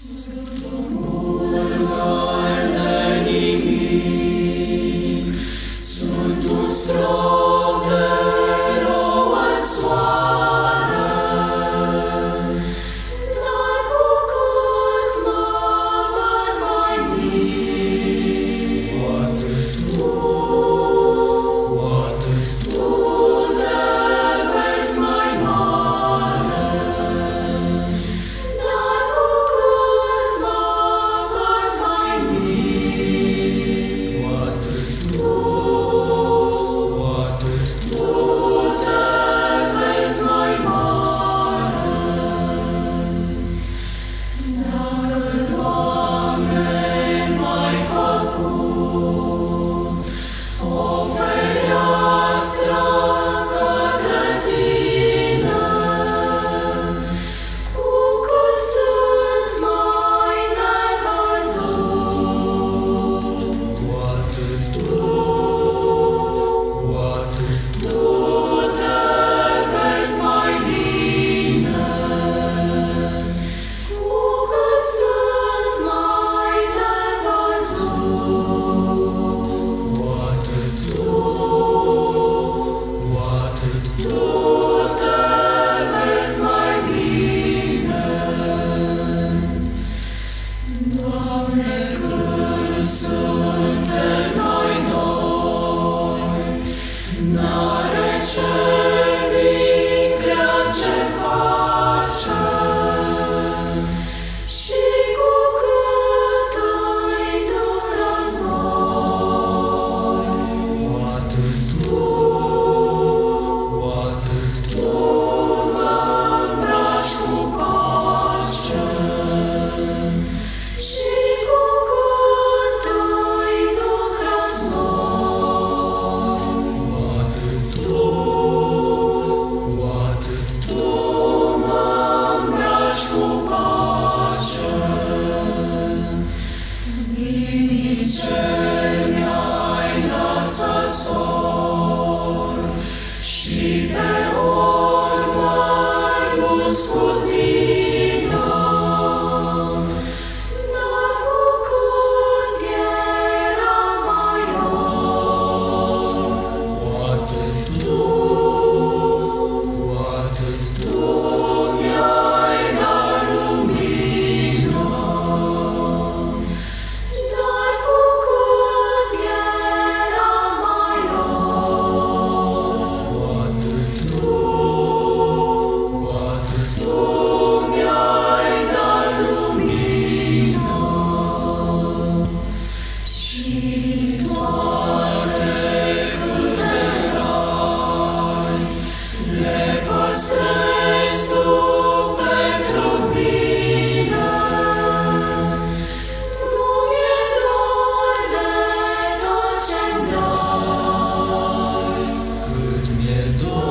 Și pe ori Do.